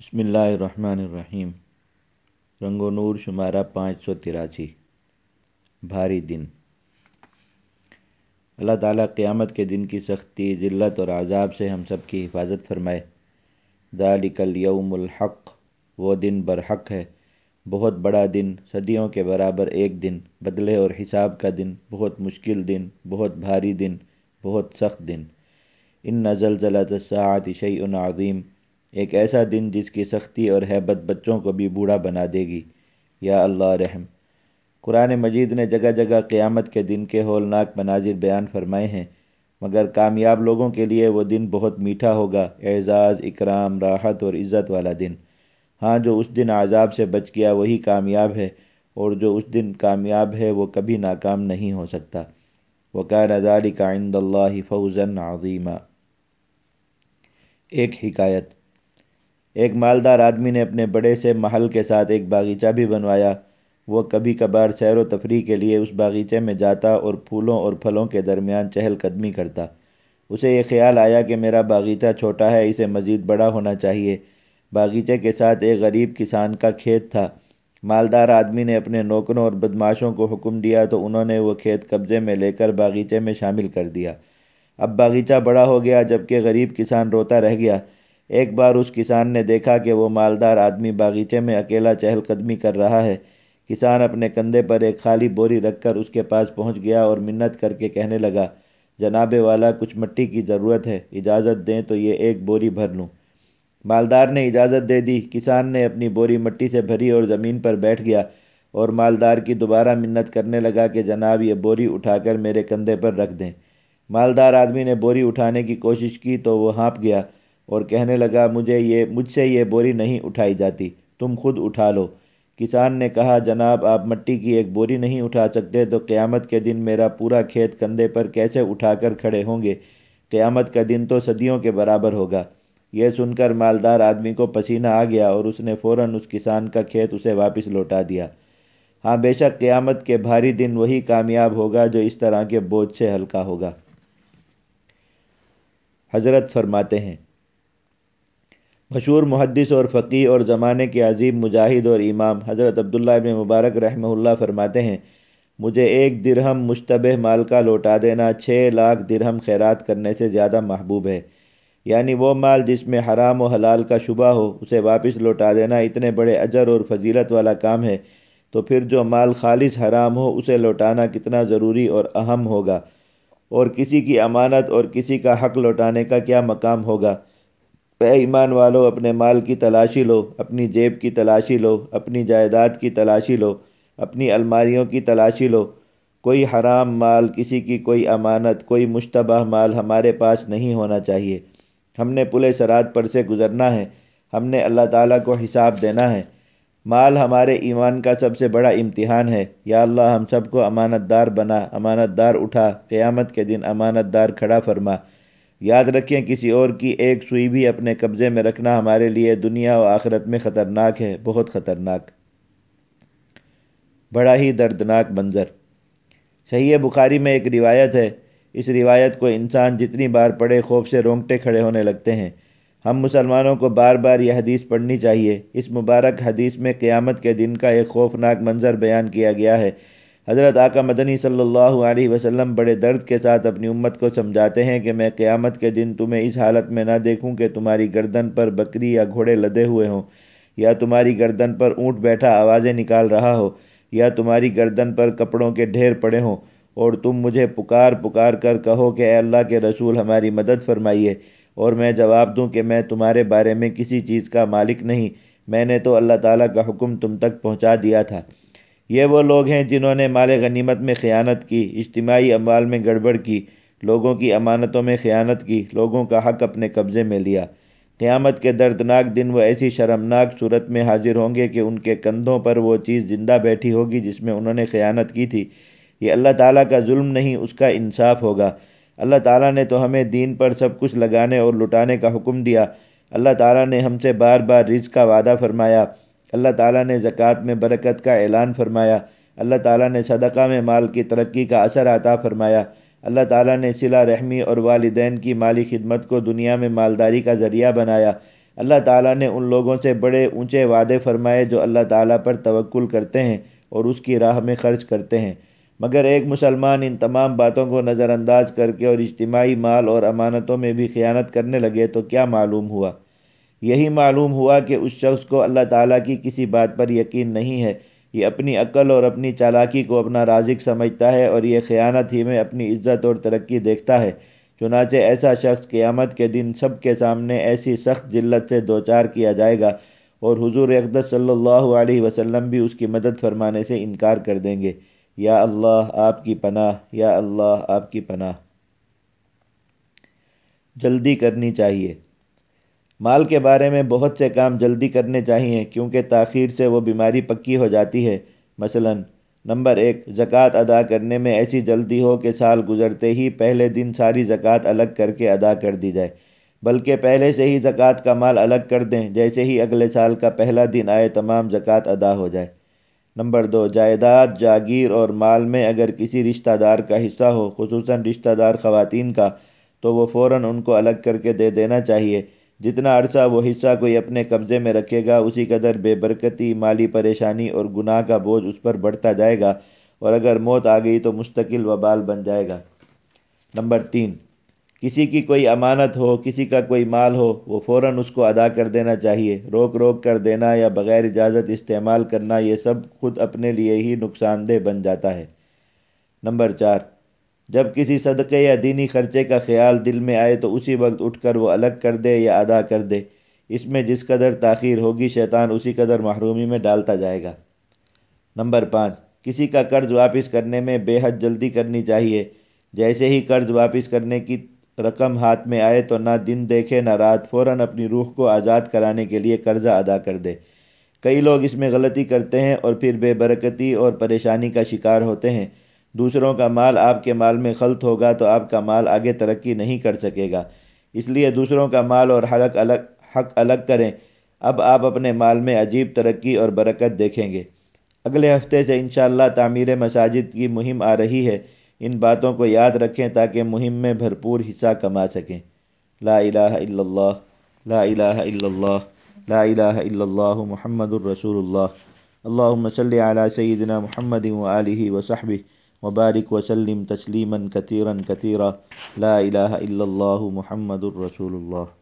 بسم اللہ الرحمن الرحیم۔ رنگ و نور شمارہ پانچ سو تراسی۔ بھاری دن۔ اللہ تعالیٰ قیامت کے دن کی سختی، ذلت اور عذاب سے ہم سب کی حفاظت فرمائے۔ ذالک الیوم الحق۔ وہ دن برحق ہے۔ بہت بڑا دن، صدیوں کے برابر ایک دن۔ بدلے اور حساب کا دن۔ بہت مشکل دن۔ بہت بھاری دن۔ بہت سخت دن۔ ان نزل ضلعت الساعت شیء عظیم۔ ایک ایسا دن جس کی سختی اور حیبت بچوں کو بھی بوڑھا بنا دے گی۔ یا اللہ رحم۔ قرآن مجید نے جگہ جگہ قیامت کے دن کے ہولناک مناظر بیان فرمائے ہیں، مگر کامیاب لوگوں کے لیے وہ دن بہت میٹھا ہوگا۔ اعزاز، اکرام، راحت اور عزت والا دن۔ ہاں جو اس دن عذاب سے بچ گیا وہی کامیاب ہے، اور جو اس دن کامیاب ہے وہ کبھی ناکام نہیں ہو سکتا۔ وقار ذالک عند اللہ فوزن عظیمہ ایک حکایت۔ ایک مالدار آدمی نے اپنے بڑے سے محل کے ساتھ ایک باغیچہ بھی بنوایا۔ وہ کبھی کبھار سیر و تفریح کے لیے اس باغیچے میں جاتا اور پھولوں اور پھلوں کے درمیان چہل قدمی کرتا۔ اسے یہ خیال آیا کہ میرا باغیچہ چھوٹا ہے، اسے مزید بڑا ہونا چاہیے۔ باغیچے کے ساتھ ایک غریب کسان کا کھیت تھا۔ مالدار آدمی نے اپنے نوکروں اور بدماشوں کو حکم دیا تو انہوں نے وہ کھیت قبضے میں لے کر باغیچے میں شامل کر دیا۔ اب باغیچہ بڑا ہو گیا جبکہ غریب کسان روتا رہ گیا۔ ایک بار اس کسان نے دیکھا کہ وہ مالدار آدمی باغیچے میں اکیلا چہل قدمی کر رہا ہے۔ کسان اپنے کندھے پر ایک خالی بوری رکھ کر اس کے پاس پہنچ گیا اور منت کر کے کہنے لگا، جناب والا، کچھ مٹی کی ضرورت ہے، اجازت دیں تو یہ ایک بوری بھر لوں مالدار نے اجازت دے دی۔ کسان نے اپنی بوری مٹی سے بھری اور زمین پر بیٹھ گیا اور مالدار کی دوبارہ منت کرنے لگا کہ، جناب، یہ بوری اٹھا کر میرے کندھے پر رکھ دیں مالدار آدمی نے بوری اٹھانے کی کوشش کی تو وہ ہانپ گیا۔ اور کہنے لگا، مجھے یہ، مجھ سے یہ بوری نہیں اٹھائی جاتی، تم خود اٹھا لو۔ کسان نے کہا، جناب، آپ مٹی کی ایک بوری نہیں اٹھا سکتے تو قیامت کے دن میرا پورا کھیت کندھے پر کیسے اٹھا کر کھڑے ہوں گے؟ قیامت کا دن تو صدیوں کے برابر ہوگا۔ یہ سن کر مالدار آدمی کو پسینہ آ گیا اور اس نے فوراً اس کسان کا کھیت اسے واپس لوٹا دیا۔ ہاں بے شک قیامت کے بھاری دن وہی کامیاب ہوگا جو اس طرح کے بوجھ سے ہلکا ہوگا۔ حضرت فرماتے ہیں مشہور محدث اور فقی اور زمانے کے عظیم مجاہد اور امام حضرت عبداللہ ابن مبارک رحمہ اللہ فرماتے ہیں، مجھے ایک درہم مشتبہ مال کا لوٹا دینا چھ لاکھ درہم خیرات کرنے سے زیادہ محبوب ہے۔ یعنی وہ مال جس میں حرام و حلال کا شبہ ہو، اسے واپس لوٹا دینا اتنے بڑے اجر اور فضیلت والا کام ہے۔ تو پھر جو مال خالص حرام ہو، اسے لوٹانا کتنا ضروری اور اہم ہوگا؟ اور کسی کی امانت اور کسی کا حق لوٹانے کا کیا مقام ہوگا؟ اے ایمان والو، اپنے مال کی تلاشی لو، اپنی جیب کی تلاشی لو، اپنی جائیداد کی تلاشی لو، اپنی الماریوں کی تلاشی لو۔ کوئی حرام مال، کسی کی کوئی امانت، کوئی مشتبہ مال ہمارے پاس نہیں ہونا چاہیے۔ ہم نے پلے سرات پر سے گزرنا ہے۔ ہم نے اللہ تعالیٰ کو حساب دینا ہے۔ مال ہمارے ایمان کا سب سے بڑا امتحان ہے۔ یا اللہ، ہم سب کو امانت دار بنا امانت دار اٹھا، قیامت کے دن امانت دار کھڑا فرما۔ یاد رکھیں کسی اور کی ایک سوئی بھی اپنے قبضے میں رکھنا ہمارے لیے دنیا و آخرت میں خطرناک ہے، بہت خطرناک۔ بڑا ہی دردناک منظر۔ صحیح بخاری میں ایک روایت ہے، اس روایت کو انسان جتنی بار پڑھے خوف سے رونگٹے کھڑے ہونے لگتے ہیں۔ ہم مسلمانوں کو بار بار یہ حدیث پڑھنی چاہیے۔ اس مبارک حدیث میں قیامت کے دن کا ایک خوفناک منظر بیان کیا گیا ہے۔ حضرت آقا مدنی صلی اللہ علیہ وسلم بڑے درد کے ساتھ اپنی امت کو سمجھاتے ہیں کہ میں قیامت کے دن تمہیں اس حالت میں نہ دیکھوں کہ تمہاری گردن پر بکری یا گھوڑے لدے ہوئے ہوں، یا تمہاری گردن پر اونٹ بیٹھا آوازیں نکال رہا ہو، یا تمہاری گردن پر کپڑوں کے ڈھیر پڑے ہوں، اور تم مجھے پکار پکار کر کہو کہ اے اللہ کے رسول ہماری مدد فرمائیے، اور میں جواب دوں کہ میں تمہارے بارے میں کسی چیز کا مالک نہیں، میں نے تو اللہ تعالیٰ کا حکم تم تک پہنچا دیا تھا۔ یہ وہ لوگ ہیں جنہوں نے مال غنیمت میں خیانت کی، اجتماعی اموال میں گڑبڑ کی، لوگوں کی امانتوں میں خیانت کی، لوگوں کا حق اپنے قبضے میں لیا۔ قیامت کے دردناک دن وہ ایسی شرمناک صورت میں حاضر ہوں گے کہ ان کے کندھوں پر وہ چیز زندہ بیٹھی ہوگی جس میں انہوں نے خیانت کی تھی۔ یہ اللہ تعالیٰ کا ظلم نہیں، اس کا انصاف ہوگا۔ اللہ تعالیٰ نے تو ہمیں دین پر سب کچھ لگانے اور لٹانے کا حکم دیا۔ اللہ تعالیٰ نے ہم سے بار بار رزق کا وعدہ فرمایا۔ اللہ تعالیٰ نے زکوٰۃ میں برکت کا اعلان فرمایا۔ اللہ تعالیٰ نے صدقہ میں مال کی ترقی کا اثر عطا فرمایا۔ اللہ تعالیٰ نے صلہ رحمی اور والدین کی مالی خدمت کو دنیا میں مالداری کا ذریعہ بنایا۔ اللہ تعالیٰ نے ان لوگوں سے بڑے اونچے وعدے فرمائے جو اللہ تعالیٰ پر توکل کرتے ہیں اور اس کی راہ میں خرچ کرتے ہیں۔ مگر ایک مسلمان ان تمام باتوں کو نظر انداز کر کے اور اجتماعی مال اور امانتوں میں بھی خیانت کرنے لگے تو کیا معلوم ہوا؟ یہی معلوم ہوا کہ اس شخص کو اللہ تعالیٰ کی کسی بات پر یقین نہیں ہے۔ یہ اپنی عقل اور اپنی چالاکی کو اپنا رازق سمجھتا ہے اور یہ خیانت ہی میں اپنی عزت اور ترقی دیکھتا ہے۔ چنانچہ ایسا شخص قیامت کے دن سب کے سامنے ایسی سخت ذلت سے دوچار کیا جائے گا اور حضور اقدس صلی اللہ علیہ وسلم بھی اس کی مدد فرمانے سے انکار کر دیں گے۔ یا اللہ، آپ کی پناہ، یا اللہ، آپ کی پناہ۔ جلدی کرنی چاہیے۔ مال کے بارے میں بہت سے کام جلدی کرنے چاہیے، کیونکہ تاخیر سے وہ بیماری پکی ہو جاتی ہے۔ مثلا، نمبر ایک، زکوٰۃ ادا کرنے میں ایسی جلدی ہو کہ سال گزرتے ہی پہلے دن ساری زکوٰۃ الگ کر کے ادا کر دی جائے۔ بلکہ پہلے سے ہی زکوٰۃ کا مال الگ کر دیں، جیسے ہی اگلے سال کا پہلا دن آئے تمام زکوٰۃ ادا ہو جائے۔ نمبر دو، جائیداد، جاگیر اور مال میں اگر کسی رشتہ دار کا حصہ ہو، خصوصاً رشتہ دار خواتین کا، تو وہ فوراً ان کو الگ کر کے دے دینا چاہیے۔ جتنا عرصہ وہ حصہ کوئی اپنے قبضے میں رکھے گا، اسی قدر بے برکتی، مالی پریشانی اور گناہ کا بوجھ اس پر بڑھتا جائے گا اور اگر موت آ گئی تو مستقل وبال بن جائے گا۔ نمبر تین، کسی کی کوئی امانت ہو، کسی کا کوئی مال ہو، وہ فوراً اس کو ادا کر دینا چاہیے۔ روک روک کر دینا یا بغیر اجازت استعمال کرنا، یہ سب خود اپنے لیے ہی نقصان دہ بن جاتا ہے۔ نمبر چار جب کسی صدقے یا دینی خرچے کا خیال دل میں آئے تو اسی وقت اٹھ کر وہ الگ کر دے یا ادا کر دے۔ اس میں جس قدر تاخیر ہوگی شیطان اسی قدر محرومی میں ڈالتا جائے گا۔ نمبر پانچ، کسی کا قرض واپس کرنے میں بے حد جلدی کرنی چاہیے۔ جیسے ہی قرض واپس کرنے کی رقم ہاتھ میں آئے تو نہ دن دیکھے نہ رات، فوراً اپنی روح کو آزاد کرانے کے لیے قرضہ ادا کر دے۔ کئی لوگ اس میں غلطی کرتے ہیں اور پھر بے برکتی اور پریشانی کا شکار ہوتے ہیں۔ دوسروں کا مال آپ کے مال میں خلط ہوگا تو آپ کا مال آگے ترقی نہیں کر سکے گا۔ اس لیے دوسروں کا مال اور حق الگ حق الگ کریں۔ اب آپ اپنے مال میں عجیب ترقی اور برکت دیکھیں گے۔ اگلے ہفتے سے انشاءاللہ تعمیر مساجد کی مہم آ رہی ہے۔ ان باتوں کو یاد رکھیں تاکہ مہم میں بھرپور حصہ کما سکیں۔ لا الہ الا اللہ، لا الہ الا اللہ، لا الہ الا اللہ محمد الرسول اللہ۔ اللہم صلی علی سیدنا محمد وآلہ وصحبہ وبارك وسلم تسليما كثيرا كثيرا. لا إله إلا الله محمد رسول الله.